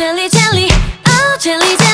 千里千里，哦，千里千。